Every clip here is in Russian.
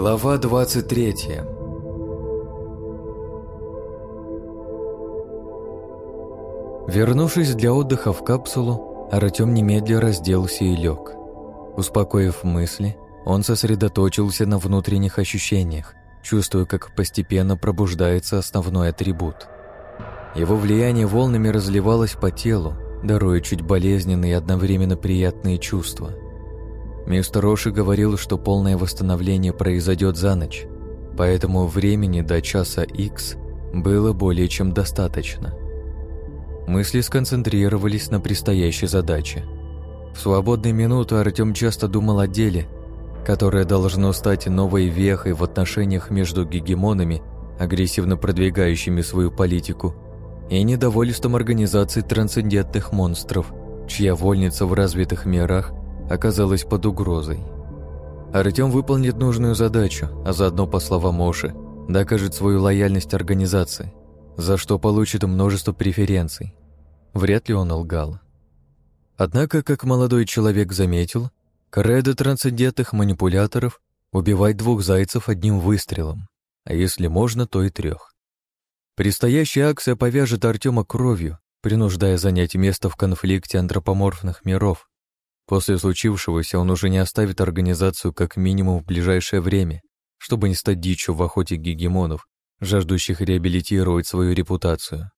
Глава 23 Вернувшись для отдыха в капсулу, Артем немедля разделся и лег. Успокоив мысли, он сосредоточился на внутренних ощущениях, чувствуя, как постепенно пробуждается основной атрибут. Его влияние волнами разливалось по телу, даруя чуть болезненные и одновременно приятные чувства – Мистер Роши говорил, что полное восстановление произойдет за ночь, поэтому времени до часа X было более чем достаточно. Мысли сконцентрировались на предстоящей задаче. В свободные минуты Артем часто думал о деле, которое должно стать новой вехой в отношениях между гегемонами, агрессивно продвигающими свою политику, и недовольством организации трансцендентных монстров, чья вольница в развитых мирах оказалась под угрозой. Артем выполнит нужную задачу, а заодно, по словам Оши, докажет свою лояльность организации, за что получит множество преференций. Вряд ли он лгал. Однако, как молодой человек заметил, кредо трансцендентных манипуляторов убивать двух зайцев одним выстрелом, а если можно, то и трех. Предстоящая акция повяжет Артема кровью, принуждая занять место в конфликте антропоморфных миров, После случившегося он уже не оставит организацию как минимум в ближайшее время, чтобы не стать дичью в охоте гегемонов, жаждущих реабилитировать свою репутацию.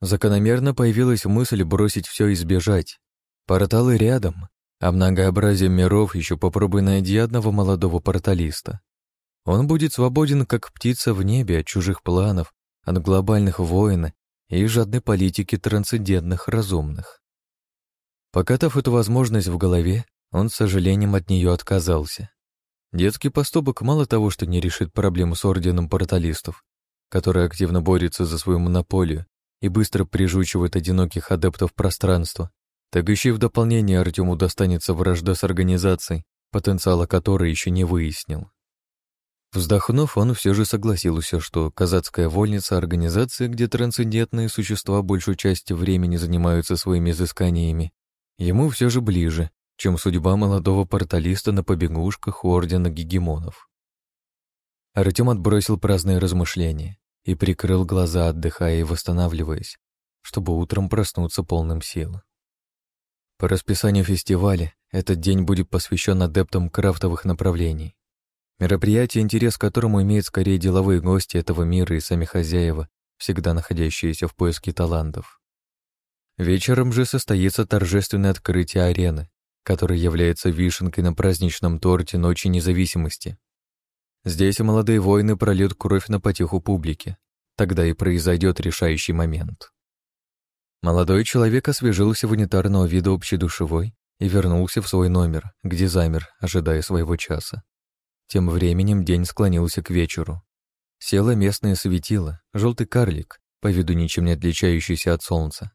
Закономерно появилась мысль бросить все и сбежать. Порталы рядом, а многообразие миров еще попробуй найди одного молодого порталиста. Он будет свободен, как птица в небе от чужих планов, от глобальных войн и жадной политики трансцендентных разумных. Покатав эту возможность в голове, он с сожалением от нее отказался. Детский поступок мало того, что не решит проблему с орденом порталистов, который активно борется за свою монополию и быстро прижучивает одиноких адептов пространства, так еще и в дополнение Артему достанется вражда с организацией, потенциала которой еще не выяснил. Вздохнув, он все же согласился, что казацкая вольница — организация, где трансцендентные существа большую часть времени занимаются своими изысканиями, ему все же ближе, чем судьба молодого порталиста на побегушках Ордена Гегемонов. Артем отбросил праздные размышления и прикрыл глаза, отдыхая и восстанавливаясь, чтобы утром проснуться полным сил. По расписанию фестиваля этот день будет посвящен адептам крафтовых направлений. Мероприятие, интерес к которому имеют скорее деловые гости этого мира и сами хозяева, всегда находящиеся в поиске талантов. Вечером же состоится торжественное открытие арены, которая является вишенкой на праздничном торте Ночи Независимости. Здесь молодые воины прольют кровь на потеху публики. Тогда и произойдет решающий момент. Молодой человек освежился в унитарного вида общедушевой и вернулся в свой номер, где замер, ожидая своего часа. Тем временем день склонился к вечеру. Село местное светило, желтый карлик, по виду ничем не отличающийся от солнца.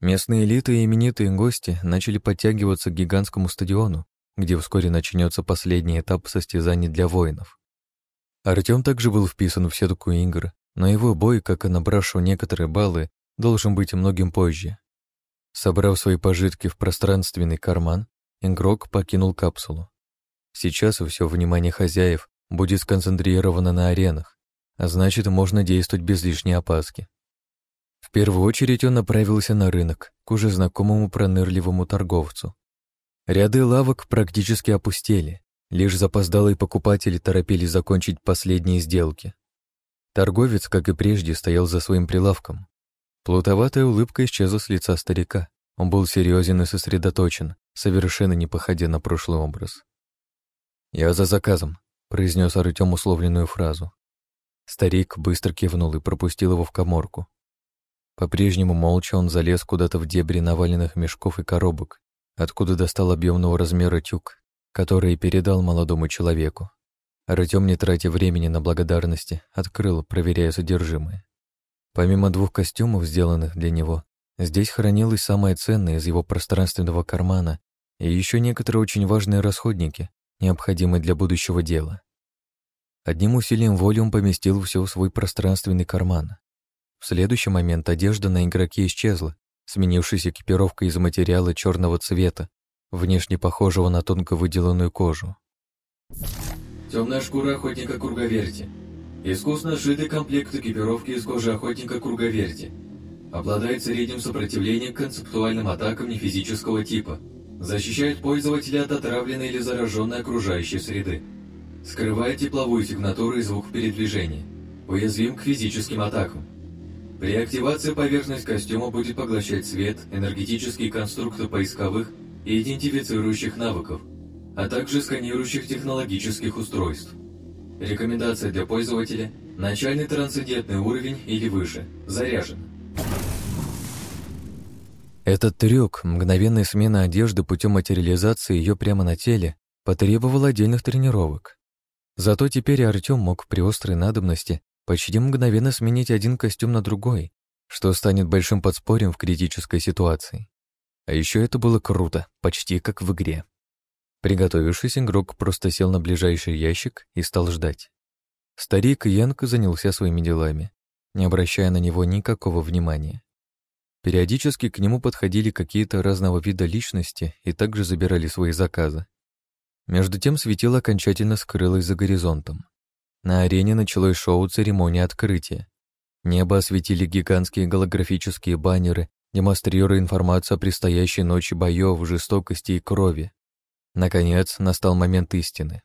Местные элиты и именитые гости начали подтягиваться к гигантскому стадиону, где вскоре начнется последний этап состязаний для воинов. Артем также был вписан в сетку игр, но его бой, как и набравшего некоторые баллы, должен быть многим позже. Собрав свои пожитки в пространственный карман, игрок покинул капсулу. Сейчас все внимание хозяев будет сконцентрировано на аренах, а значит, можно действовать без лишней опаски. В первую очередь он направился на рынок, к уже знакомому пронырливому торговцу. Ряды лавок практически опустели, лишь запоздалые покупатели торопились закончить последние сделки. Торговец, как и прежде, стоял за своим прилавком. Плутоватая улыбка исчезла с лица старика. Он был серьезен и сосредоточен, совершенно не походя на прошлый образ. «Я за заказом», — произнес Артем условленную фразу. Старик быстро кивнул и пропустил его в коморку. По-прежнему молча он залез куда-то в дебри наваленных мешков и коробок, откуда достал объемного размера тюк, который передал молодому человеку. Артем, не тратя времени на благодарности, открыл, проверяя содержимое. Помимо двух костюмов, сделанных для него, здесь хранилось самое ценное из его пространственного кармана и еще некоторые очень важные расходники, необходимые для будущего дела. Одним усилием воли он поместил все в свой пространственный карман, в следующий момент одежда на игроке исчезла, сменившись экипировкой из материала черного цвета, внешне похожего на тонко выделанную кожу. Темная шкура охотника Круговерти. Искусно сшитый комплект экипировки из кожи охотника Круговерти. Обладает средним сопротивлением к концептуальным атакам нефизического типа. Защищает пользователя от отравленной или зараженной окружающей среды. Скрывает тепловую сигнатуру и звук передвижения. Уязвим к физическим атакам. При активации поверхность костюма будет поглощать свет, энергетические конструкты поисковых и идентифицирующих навыков, а также сканирующих технологических устройств. Рекомендация для пользователя – начальный трансцендентный уровень или выше, заряжен. Этот трюк, мгновенная смена одежды путем материализации ее прямо на теле, потребовал отдельных тренировок. Зато теперь Артем мог при острой надобности почти мгновенно сменить один костюм на другой, что станет большим подспорьем в критической ситуации. А еще это было круто, почти как в игре. Приготовившись, игрок просто сел на ближайший ящик и стал ждать. Старик Янг занялся своими делами, не обращая на него никакого внимания. Периодически к нему подходили какие-то разного вида личности и также забирали свои заказы. Между тем светило окончательно скрылось за горизонтом. На арене началось шоу церемонии открытия. Небо осветили гигантские голографические баннеры, демонстрируя информацию о предстоящей ночи боев, жестокости и крови. Наконец, настал момент истины.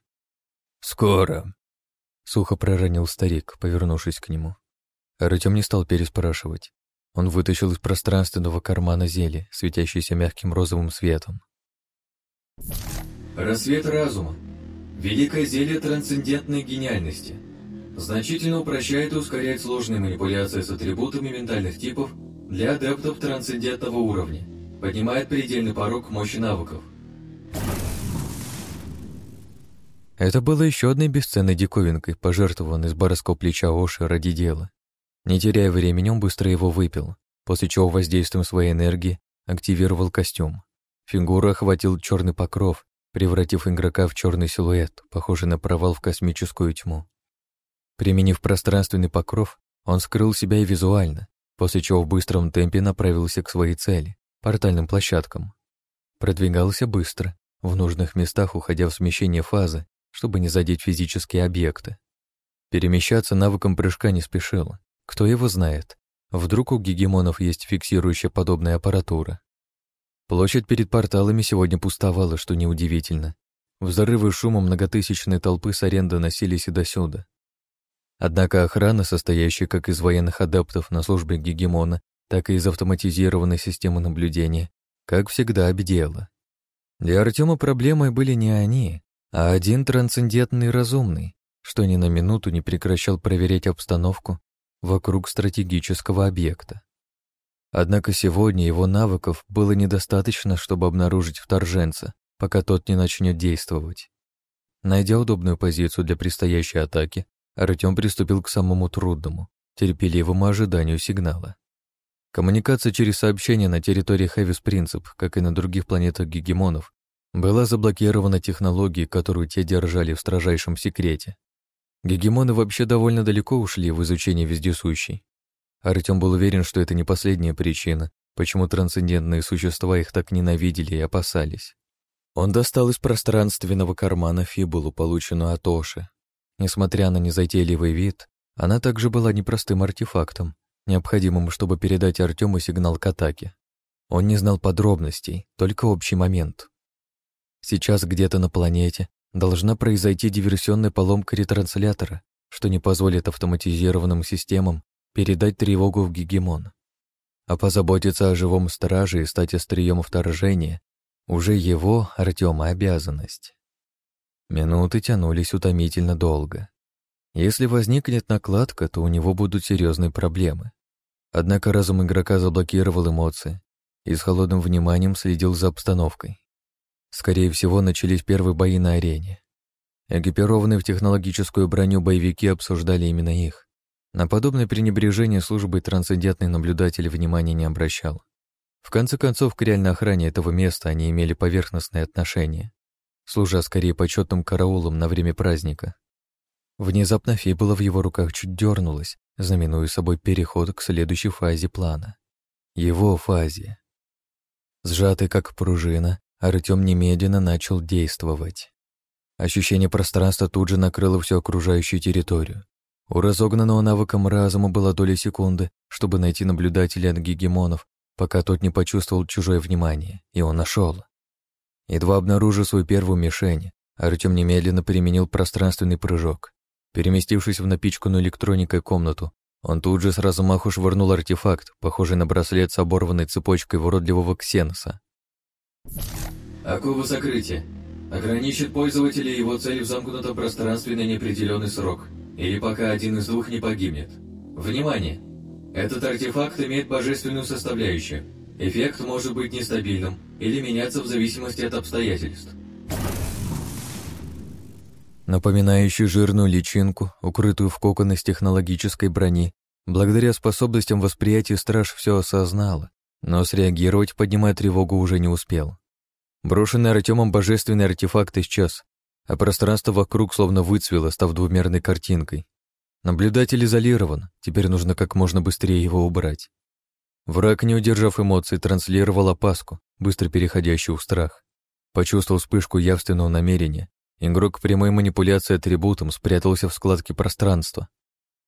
«Скоро», — сухо проронил старик, повернувшись к нему. Артем не стал переспрашивать. Он вытащил из пространственного кармана зелье, светящееся мягким розовым светом. Рассвет разума. Великое зелье трансцендентной гениальности. Значительно упрощает и ускоряет сложные манипуляции с атрибутами ментальных типов для адептов трансцендентного уровня. Поднимает предельный порог мощи навыков. Это было еще одной бесценной диковинкой, пожертвованной с барского плеча Оши ради дела. Не теряя времени, он быстро его выпил, после чего воздействием своей энергии активировал костюм. Фигуру охватил черный покров, превратив игрока в черный силуэт, похожий на провал в космическую тьму. Применив пространственный покров, он скрыл себя и визуально, после чего в быстром темпе направился к своей цели — портальным площадкам. Продвигался быстро, в нужных местах уходя в смещение фазы, чтобы не задеть физические объекты. Перемещаться навыком прыжка не спешил. Кто его знает? Вдруг у гегемонов есть фиксирующая подобная аппаратура. Площадь перед порталами сегодня пустовала, что неудивительно. Взрывы шума многотысячной толпы с аренды носились и досюда. Однако охрана, состоящая как из военных адаптов на службе гегемона, так и из автоматизированной системы наблюдения, как всегда обдела. Для Артема проблемой были не они, а один трансцендентный разумный, что ни на минуту не прекращал проверять обстановку вокруг стратегического объекта. Однако сегодня его навыков было недостаточно, чтобы обнаружить вторженца, пока тот не начнет действовать. Найдя удобную позицию для предстоящей атаки, Артем приступил к самому трудному, терпеливому ожиданию сигнала. Коммуникация через сообщения на территории Хэвис Принцип, как и на других планетах гегемонов, была заблокирована технологией, которую те держали в строжайшем секрете. Гегемоны вообще довольно далеко ушли в изучение вездесущей, Артем был уверен, что это не последняя причина, почему трансцендентные существа их так ненавидели и опасались. Он достал из пространственного кармана фибулу, полученную от Оши. Несмотря на незатейливый вид, она также была непростым артефактом, необходимым, чтобы передать Артему сигнал к атаке. Он не знал подробностей, только общий момент. Сейчас где-то на планете должна произойти диверсионная поломка ретранслятора, что не позволит автоматизированным системам передать тревогу в гегемон. А позаботиться о живом страже и стать острием вторжения уже его, Артема, обязанность. Минуты тянулись утомительно долго. Если возникнет накладка, то у него будут серьезные проблемы. Однако разум игрока заблокировал эмоции и с холодным вниманием следил за обстановкой. Скорее всего, начались первые бои на арене. Экипированные в технологическую броню боевики обсуждали именно их. На подобное пренебрежение службы трансцендентный наблюдатель внимания не обращал. В конце концов, к реальной охране этого места они имели поверхностное отношение, служа скорее почетным караулом на время праздника. Внезапно фибула в его руках чуть дернулась, знаменуя собой переход к следующей фазе плана. Его фазе. Сжатый как пружина, Артем немедленно начал действовать. Ощущение пространства тут же накрыло всю окружающую территорию. У разогнанного навыком разума была доля секунды, чтобы найти наблюдателя от гегемонов, пока тот не почувствовал чужое внимание, и он нашел. Едва обнаружив свою первую мишень, Артем немедленно применил пространственный прыжок. Переместившись в напичканную электроникой комнату, он тут же с размаху швырнул артефакт, похожий на браслет с оборванной цепочкой уродливого ксеноса. Оковы закрытия. Ограничит пользователя его цель в замкнутом пространстве на неопределенный срок, или пока один из двух не погибнет. Внимание! Этот артефакт имеет божественную составляющую. Эффект может быть нестабильным или меняться в зависимости от обстоятельств. Напоминающий жирную личинку, укрытую в кокон из технологической брони, благодаря способностям восприятия страж все осознала, но среагировать, поднимая тревогу, уже не успел. Брошенный Артемом божественный артефакт исчез, а пространство вокруг словно выцвело, став двумерной картинкой. Наблюдатель изолирован, теперь нужно как можно быстрее его убрать. Враг, не удержав эмоций, транслировал опаску, быстро переходящую в страх. Почувствовал вспышку явственного намерения, игрок прямой манипуляции атрибутом спрятался в складке пространства.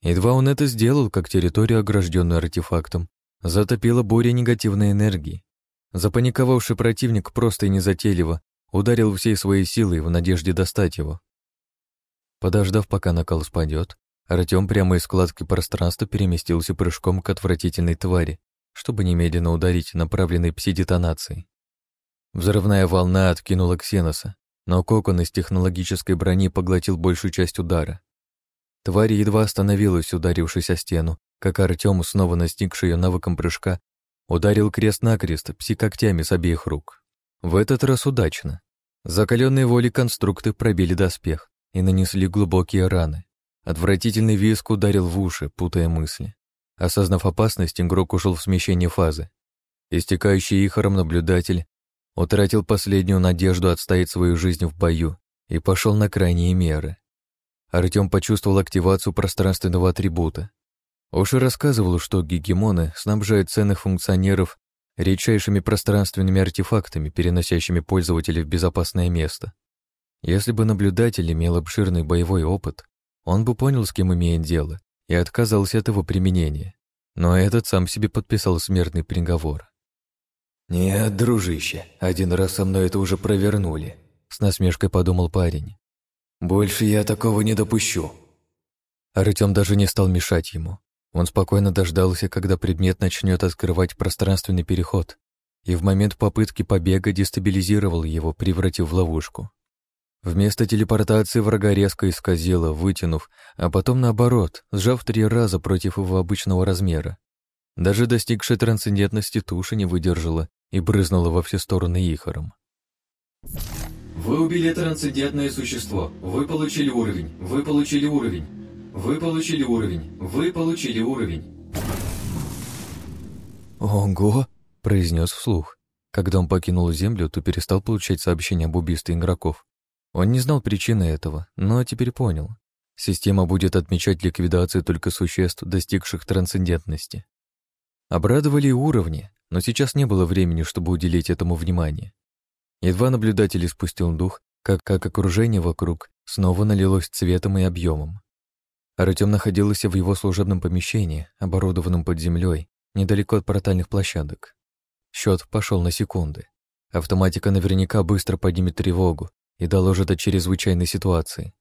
Едва он это сделал, как территорию, огражденную артефактом, затопила буря негативной энергии, Запаниковавший противник просто и незатейливо ударил всей своей силой в надежде достать его. Подождав, пока накал спадет, Артем прямо из складки пространства переместился прыжком к отвратительной твари, чтобы немедленно ударить направленной пси-детонацией. Взрывная волна откинула Ксеноса, но кокон из технологической брони поглотил большую часть удара. Тварь едва остановилась, ударившись о стену, как Артем, снова настигший ее навыком прыжка, Ударил крест-накрест пси-когтями с обеих рук. В этот раз удачно. Закаленные воли конструкты пробили доспех и нанесли глубокие раны. Отвратительный виск ударил в уши, путая мысли. Осознав опасность, игрок ушел в смещение фазы. Истекающий ихором наблюдатель утратил последнюю надежду отстоять свою жизнь в бою и пошел на крайние меры. Артем почувствовал активацию пространственного атрибута. Оши рассказывал, что гегемоны снабжают ценных функционеров редчайшими пространственными артефактами, переносящими пользователя в безопасное место. Если бы наблюдатель имел обширный боевой опыт, он бы понял, с кем имеет дело, и отказался от его применения. Но этот сам себе подписал смертный приговор. «Нет, дружище, один раз со мной это уже провернули», — с насмешкой подумал парень. «Больше я такого не допущу». Артем даже не стал мешать ему. Он спокойно дождался, когда предмет начнет открывать пространственный переход, и в момент попытки побега дестабилизировал его, превратив в ловушку. Вместо телепортации врага резко исказило, вытянув, а потом наоборот, сжав три раза против его обычного размера. Даже достигшая трансцендентности туша не выдержала и брызнула во все стороны ихором. Вы убили трансцендентное существо. Вы получили уровень. Вы получили уровень. Вы получили уровень. Вы получили уровень. Ого, произнес вслух. Когда он покинул Землю, то перестал получать сообщения об убийстве игроков. Он не знал причины этого, но теперь понял. Система будет отмечать ликвидацию только существ, достигших трансцендентности. Обрадовали уровни, но сейчас не было времени, чтобы уделить этому внимание. Едва наблюдатель спустил дух, как, как окружение вокруг снова налилось цветом и объемом. Артем находился в его служебном помещении, оборудованном под землей, недалеко от портальных площадок. Счет пошел на секунды. Автоматика наверняка быстро поднимет тревогу и доложит о чрезвычайной ситуации.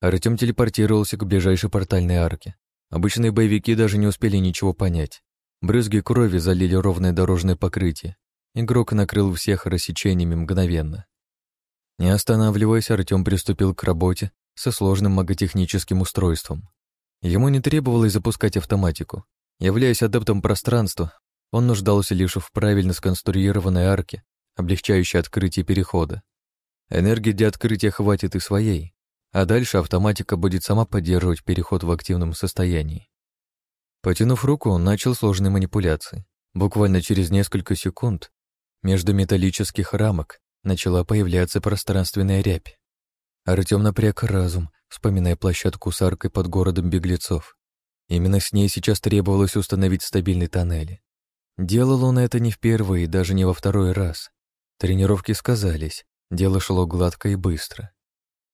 Артем телепортировался к ближайшей портальной арке. Обычные боевики даже не успели ничего понять. Брызги крови залили ровное дорожное покрытие. Игрок накрыл всех рассечениями мгновенно. Не останавливаясь, Артем приступил к работе, со сложным маготехническим устройством. Ему не требовалось запускать автоматику. Являясь адептом пространства, он нуждался лишь в правильно сконструированной арке, облегчающей открытие перехода. Энергии для открытия хватит и своей, а дальше автоматика будет сама поддерживать переход в активном состоянии. Потянув руку, он начал сложные манипуляции. Буквально через несколько секунд между металлических рамок начала появляться пространственная рябь. Артем напряг разум, вспоминая площадку с аркой под городом беглецов. Именно с ней сейчас требовалось установить стабильный тоннель. Делал он это не в первый и даже не во второй раз. Тренировки сказались, дело шло гладко и быстро.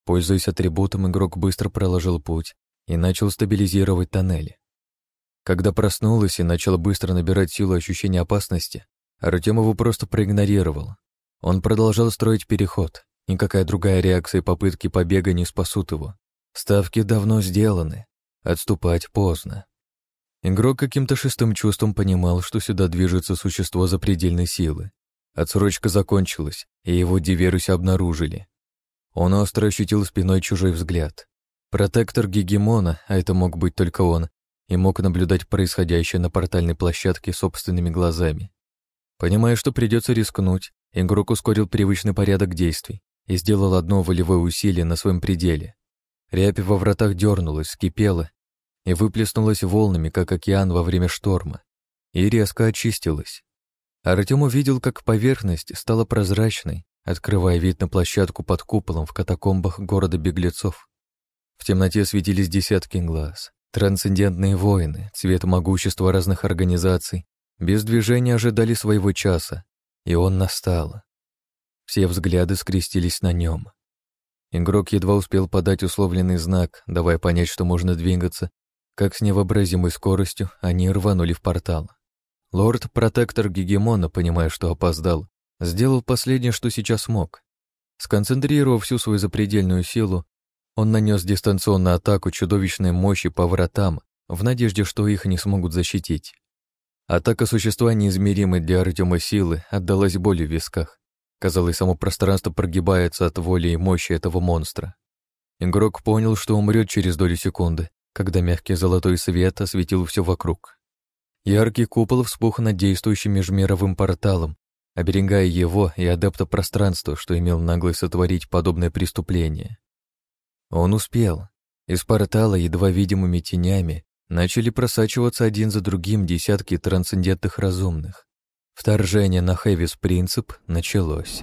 Пользуясь атрибутом, игрок быстро проложил путь и начал стабилизировать тоннели. Когда проснулась и начала быстро набирать силу ощущения опасности, Артем его просто проигнорировал. Он продолжал строить переход. Никакая другая реакция и попытки побега не спасут его. Ставки давно сделаны. Отступать поздно. Игрок каким-то шестым чувством понимал, что сюда движется существо запредельной силы. Отсрочка закончилась, и его диверуси обнаружили. Он остро ощутил спиной чужой взгляд. Протектор Гегемона, а это мог быть только он, и мог наблюдать происходящее на портальной площадке собственными глазами. Понимая, что придется рискнуть, игрок ускорил привычный порядок действий и сделал одно волевое усилие на своем пределе. Рябь во вратах дернулась, скипела и выплеснулась волнами, как океан во время шторма, и резко очистилась. Артем увидел, как поверхность стала прозрачной, открывая вид на площадку под куполом в катакомбах города беглецов. В темноте светились десятки глаз, трансцендентные воины, цвет могущества разных организаций, без движения ожидали своего часа, и он настал. Все взгляды скрестились на нем. Игрок едва успел подать условленный знак, давая понять, что можно двигаться, как с невообразимой скоростью они рванули в портал. Лорд-протектор Гегемона, понимая, что опоздал, сделал последнее, что сейчас мог. Сконцентрировав всю свою запредельную силу, он нанес дистанционную атаку чудовищной мощи по вратам, в надежде, что их не смогут защитить. Атака существа неизмеримой для Артема силы отдалась болью в висках. Казалось, само пространство прогибается от воли и мощи этого монстра. Игрок понял, что умрет через долю секунды, когда мягкий золотой свет осветил все вокруг. Яркий купол вспух над действующим межмировым порталом, оберегая его и адепта пространства, что имел наглость сотворить подобное преступление. Он успел. Из портала, едва видимыми тенями, начали просачиваться один за другим десятки трансцендентных разумных. Вторжение на Хэвис Принцип началось.